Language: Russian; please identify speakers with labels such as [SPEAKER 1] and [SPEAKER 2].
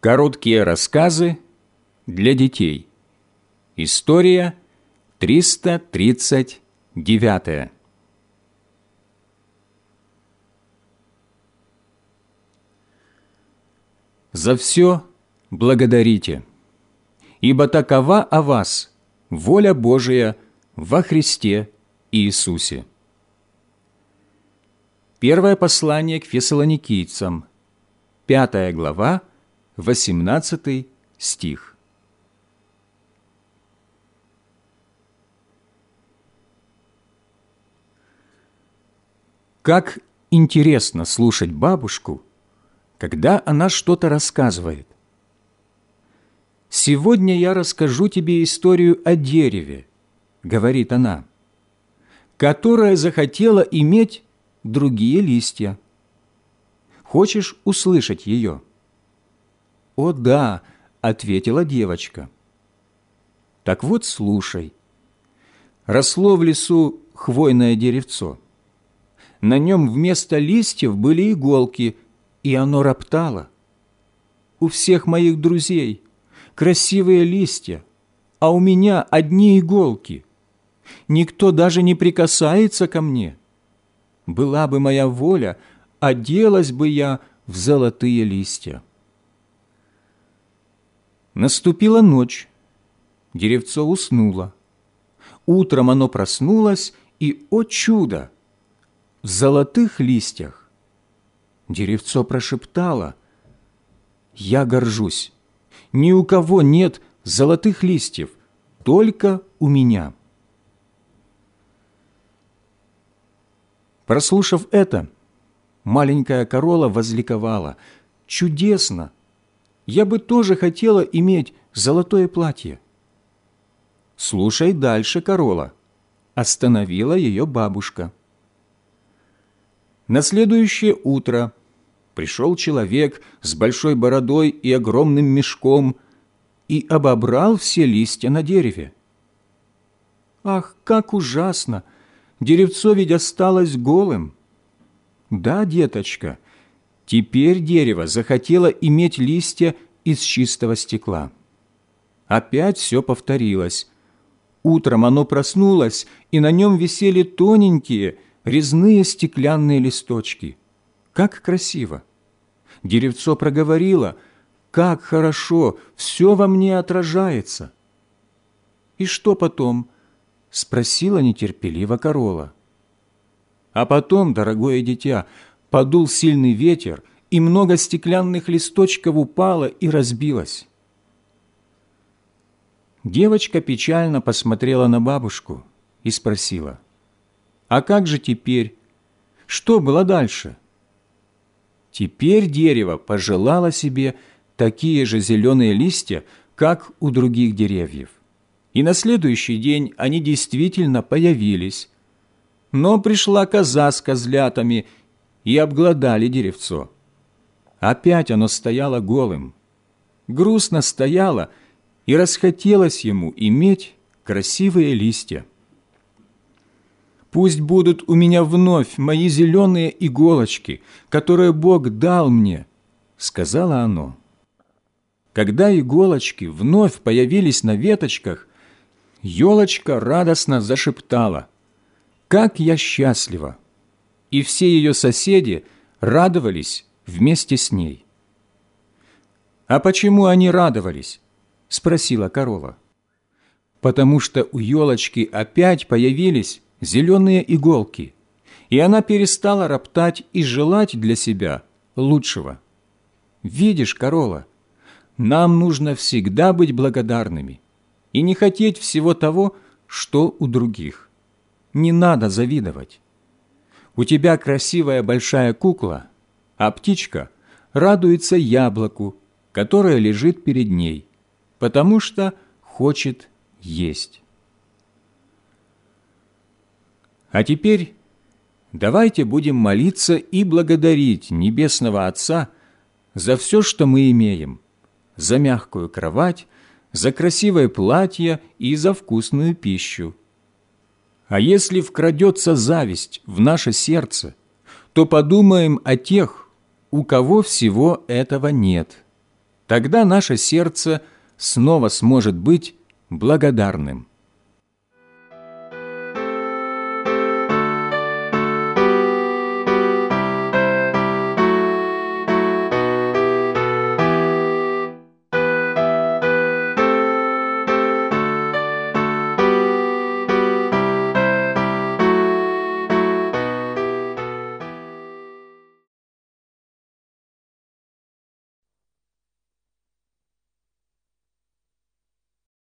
[SPEAKER 1] Короткие рассказы для детей. История 339. За все благодарите, ибо такова о вас воля Божия во Христе Иисусе. Первое послание к фессалоникийцам, пятая глава, 18 стих. Как интересно слушать бабушку, когда она что-то рассказывает. «Сегодня я расскажу тебе историю о дереве», — говорит она, «которое захотело иметь другие листья. Хочешь услышать ее?» «О да», — ответила девочка. «Так вот, слушай. Росло в лесу хвойное деревцо. На нем вместо листьев были иголки, и оно роптало. У всех моих друзей красивые листья, а у меня одни иголки. Никто даже не прикасается ко мне. Была бы моя воля, оделась бы я в золотые листья. Наступила ночь. Деревцо уснуло. Утром оно проснулось, и, о чудо, в золотых листьях. Деревцо прошептало, «Я горжусь. Ни у кого нет золотых листьев, только у меня». Прослушав это, маленькая корола возликовала. «Чудесно! Я бы тоже хотела иметь золотое платье». «Слушай дальше, Корола», – остановила ее бабушка. На следующее утро пришел человек с большой бородой и огромным мешком и обобрал все листья на дереве. «Ах, как ужасно! Деревцо ведь осталось голым!» «Да, деточка, Теперь дерево захотело иметь листья из чистого стекла. Опять все повторилось. Утром оно проснулось, и на нем висели тоненькие, резные стеклянные листочки. Как красиво! Деревцо проговорило, как хорошо, все во мне отражается. «И что потом?» – спросила нетерпеливо корола. «А потом, дорогое дитя, подул сильный ветер, и много стеклянных листочков упало и разбилось. Девочка печально посмотрела на бабушку и спросила, «А как же теперь? Что было дальше?» Теперь дерево пожелало себе такие же зеленые листья, как у других деревьев. И на следующий день они действительно появились. Но пришла коза с козлятами и обглодали деревцо. Опять оно стояло голым. Грустно стояло, и расхотелось ему иметь красивые листья. Пусть будут у меня вновь мои зеленые иголочки, которые Бог дал мне, — сказала оно. Когда иголочки вновь появились на веточках, елочка радостно зашептала, «Как я счастлива!» И все ее соседи радовались вместе с ней. «А почему они радовались?» – спросила корова. «Потому что у елочки опять появились зеленые иголки, и она перестала роптать и желать для себя лучшего. Видишь, корова, нам нужно всегда быть благодарными и не хотеть всего того, что у других. Не надо завидовать. У тебя красивая большая кукла, а птичка радуется яблоку, которое лежит перед ней, потому что хочет есть. А теперь давайте будем молиться и благодарить Небесного Отца за все, что мы имеем, за мягкую кровать, за красивое платье и за вкусную пищу. А если вкрадется зависть в наше сердце, то подумаем о тех, у кого всего этого нет. тогда наше сердце снова сможет быть благодарным.